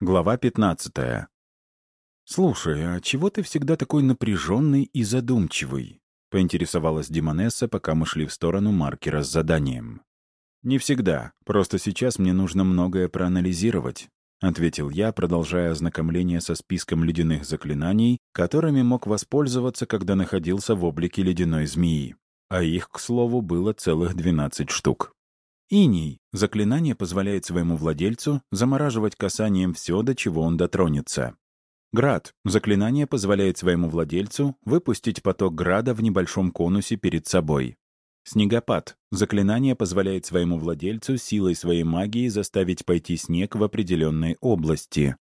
Глава 15. «Слушай, а чего ты всегда такой напряженный и задумчивый?» — поинтересовалась Димонесса, пока мы шли в сторону маркера с заданием. «Не всегда. Просто сейчас мне нужно многое проанализировать», — ответил я, продолжая ознакомление со списком ледяных заклинаний, которыми мог воспользоваться, когда находился в облике ледяной змеи. А их, к слову, было целых 12 штук. Иний. Заклинание позволяет своему владельцу замораживать касанием все, до чего он дотронется. Град. Заклинание позволяет своему владельцу выпустить поток града в небольшом конусе перед собой. Снегопад. Заклинание позволяет своему владельцу силой своей магии заставить пойти снег в определенной области.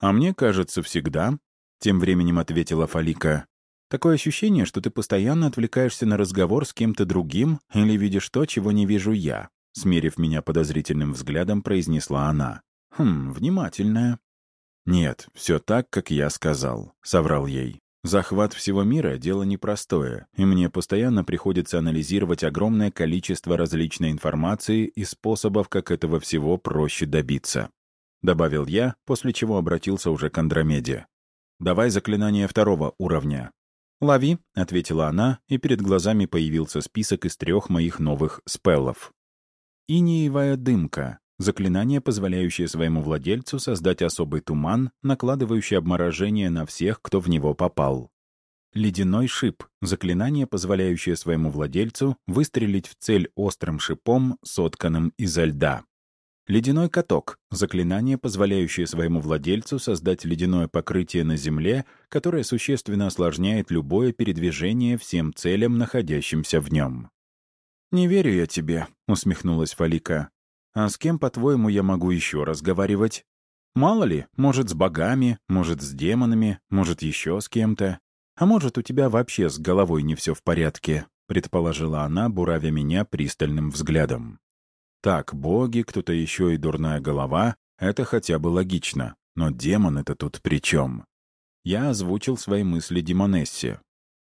«А мне кажется, всегда», — тем временем ответила Фалика. «Такое ощущение, что ты постоянно отвлекаешься на разговор с кем-то другим или видишь то, чего не вижу я. Смерив меня подозрительным взглядом, произнесла она. «Хм, внимательная». «Нет, все так, как я сказал», — соврал ей. «Захват всего мира — дело непростое, и мне постоянно приходится анализировать огромное количество различной информации и способов, как этого всего проще добиться». Добавил я, после чего обратился уже к Андромеде. «Давай заклинание второго уровня». «Лови», — ответила она, и перед глазами появился список из трех моих новых спеллов. Инеевая дымка — заклинание, позволяющее своему владельцу создать особый туман, накладывающий обморожение на всех, кто в него попал. Ледяной шип — заклинание, позволяющее своему владельцу выстрелить в цель острым шипом, сотканным изо льда. Ледяной каток — заклинание, позволяющее своему владельцу создать ледяное покрытие на земле, которое существенно осложняет любое передвижение всем целям, находящимся в нем. «Не верю я тебе», — усмехнулась Фалика. «А с кем, по-твоему, я могу еще разговаривать? Мало ли, может, с богами, может, с демонами, может, еще с кем-то. А может, у тебя вообще с головой не все в порядке», — предположила она, буравя меня пристальным взглядом. «Так, боги, кто-то еще и дурная голова — это хотя бы логично, но демон это тут при чем?» Я озвучил свои мысли Демонессе.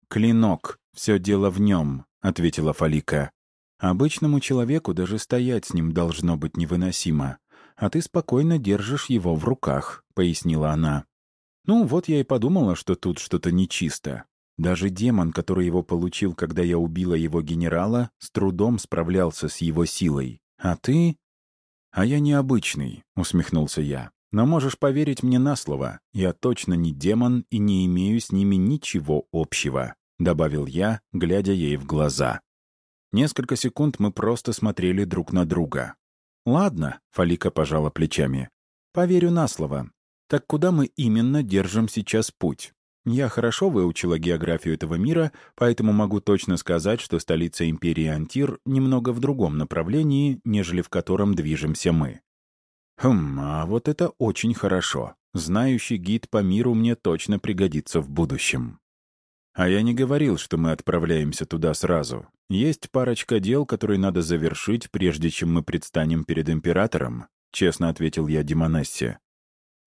«Клинок, все дело в нем», — ответила Фалика. Обычному человеку даже стоять с ним должно быть невыносимо. А ты спокойно держишь его в руках», — пояснила она. «Ну, вот я и подумала, что тут что-то нечисто. Даже демон, который его получил, когда я убила его генерала, с трудом справлялся с его силой. А ты...» «А я необычный», — усмехнулся я. «Но можешь поверить мне на слово, я точно не демон и не имею с ними ничего общего», — добавил я, глядя ей в глаза. Несколько секунд мы просто смотрели друг на друга. «Ладно», — Фалика пожала плечами. «Поверю на слово. Так куда мы именно держим сейчас путь? Я хорошо выучила географию этого мира, поэтому могу точно сказать, что столица империи Антир немного в другом направлении, нежели в котором движемся мы. Хм, а вот это очень хорошо. Знающий гид по миру мне точно пригодится в будущем. А я не говорил, что мы отправляемся туда сразу. Есть парочка дел, которые надо завершить, прежде чем мы предстанем перед императором, честно ответил я Демонессе.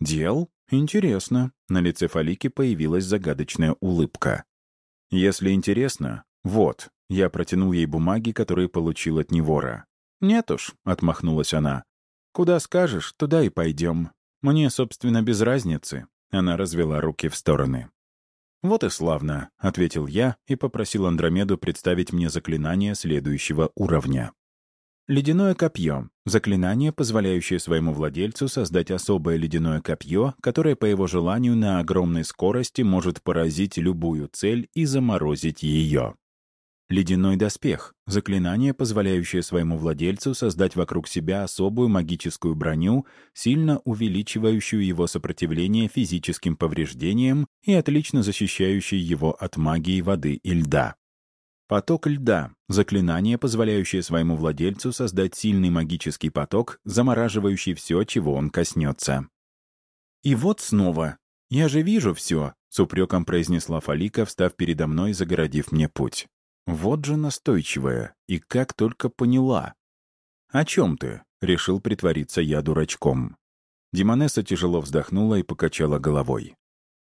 Дел? Интересно. На лице Фалики появилась загадочная улыбка. Если интересно, вот, я протянул ей бумаги, которые получил от Невора. «Нет уж», — отмахнулась она. «Куда скажешь, туда и пойдем. Мне, собственно, без разницы». Она развела руки в стороны. «Вот и славно», — ответил я и попросил Андромеду представить мне заклинание следующего уровня. Ледяное копье — заклинание, позволяющее своему владельцу создать особое ледяное копье, которое по его желанию на огромной скорости может поразить любую цель и заморозить ее. Ледяной доспех — заклинание, позволяющее своему владельцу создать вокруг себя особую магическую броню, сильно увеличивающую его сопротивление физическим повреждениям и отлично защищающее его от магии воды и льда. Поток льда — заклинание, позволяющее своему владельцу создать сильный магический поток, замораживающий все, чего он коснется. И вот снова. «Я же вижу все», — с упреком произнесла Фалика, встав передо мной, загородив мне путь. Вот же настойчивая, и как только поняла. «О чем ты?» — решил притвориться я дурачком. Димонесса тяжело вздохнула и покачала головой.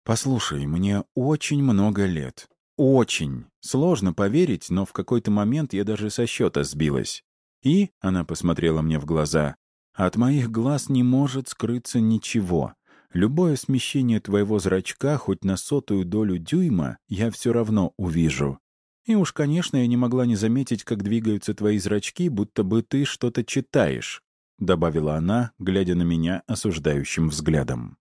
«Послушай, мне очень много лет. Очень. Сложно поверить, но в какой-то момент я даже со счета сбилась. И, — она посмотрела мне в глаза, — от моих глаз не может скрыться ничего. Любое смещение твоего зрачка хоть на сотую долю дюйма я все равно увижу. И уж, конечно, я не могла не заметить, как двигаются твои зрачки, будто бы ты что-то читаешь», — добавила она, глядя на меня осуждающим взглядом.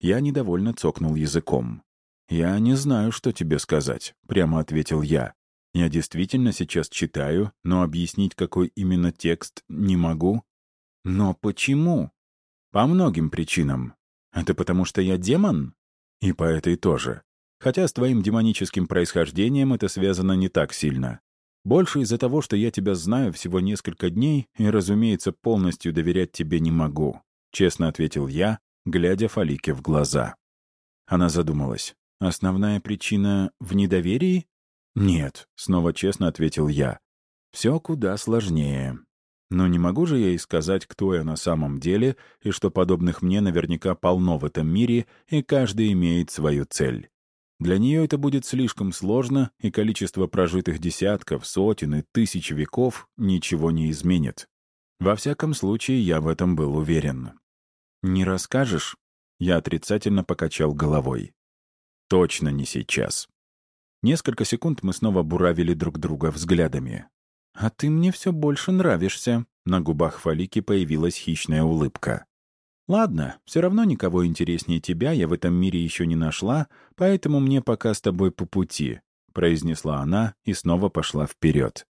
Я недовольно цокнул языком. «Я не знаю, что тебе сказать», — прямо ответил я. «Я действительно сейчас читаю, но объяснить, какой именно текст, не могу». «Но почему?» «По многим причинам. Это потому, что я демон?» «И по этой тоже. Хотя с твоим демоническим происхождением это связано не так сильно. Больше из-за того, что я тебя знаю всего несколько дней и, разумеется, полностью доверять тебе не могу», — честно ответил я, глядя Фалике в глаза. Она задумалась. Основная причина в недоверии? Нет, снова честно ответил я. Все куда сложнее. Но не могу же я и сказать, кто я на самом деле, и что подобных мне наверняка полно в этом мире, и каждый имеет свою цель. Для нее это будет слишком сложно, и количество прожитых десятков, сотен и тысяч веков ничего не изменит. Во всяком случае, я в этом был уверен. «Не расскажешь?» Я отрицательно покачал головой. Точно не сейчас. Несколько секунд мы снова буравили друг друга взглядами. «А ты мне все больше нравишься». На губах Фалики появилась хищная улыбка. «Ладно, все равно никого интереснее тебя я в этом мире еще не нашла, поэтому мне пока с тобой по пути», — произнесла она и снова пошла вперед.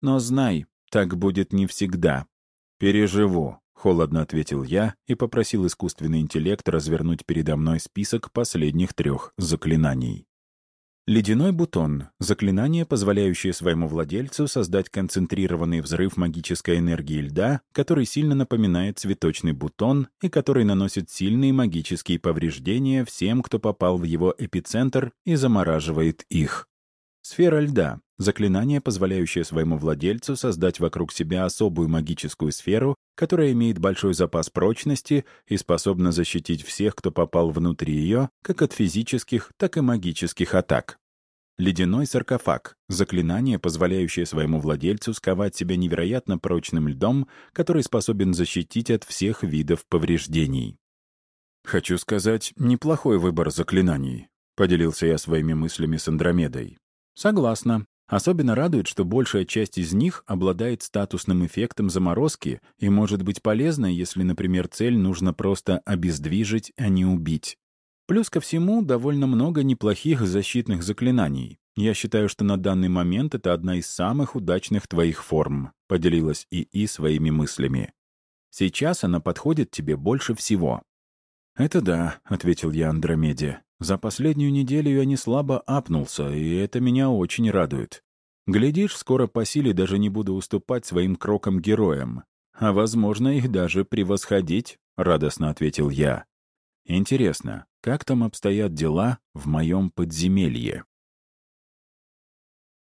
«Но знай, так будет не всегда. Переживу», — холодно ответил я и попросил искусственный интеллект развернуть передо мной список последних трех заклинаний. Ледяной бутон — заклинание, позволяющее своему владельцу создать концентрированный взрыв магической энергии льда, который сильно напоминает цветочный бутон и который наносит сильные магические повреждения всем, кто попал в его эпицентр и замораживает их. Сфера льда — заклинание, позволяющее своему владельцу создать вокруг себя особую магическую сферу, которая имеет большой запас прочности и способна защитить всех, кто попал внутрь ее, как от физических, так и магических атак. Ледяной саркофаг — заклинание, позволяющее своему владельцу сковать себя невероятно прочным льдом, который способен защитить от всех видов повреждений. «Хочу сказать, неплохой выбор заклинаний», — поделился я своими мыслями с Андромедой. Согласна. Особенно радует, что большая часть из них обладает статусным эффектом заморозки и может быть полезна, если, например, цель нужно просто обездвижить, а не убить. Плюс ко всему, довольно много неплохих защитных заклинаний. Я считаю, что на данный момент это одна из самых удачных твоих форм, поделилась ИИ своими мыслями. Сейчас она подходит тебе больше всего. «Это да», — ответил я Андромеде. За последнюю неделю я не слабо апнулся, и это меня очень радует. Глядишь, скоро по силе даже не буду уступать своим крокам героям. А, возможно, их даже превосходить, — радостно ответил я. Интересно, как там обстоят дела в моем подземелье?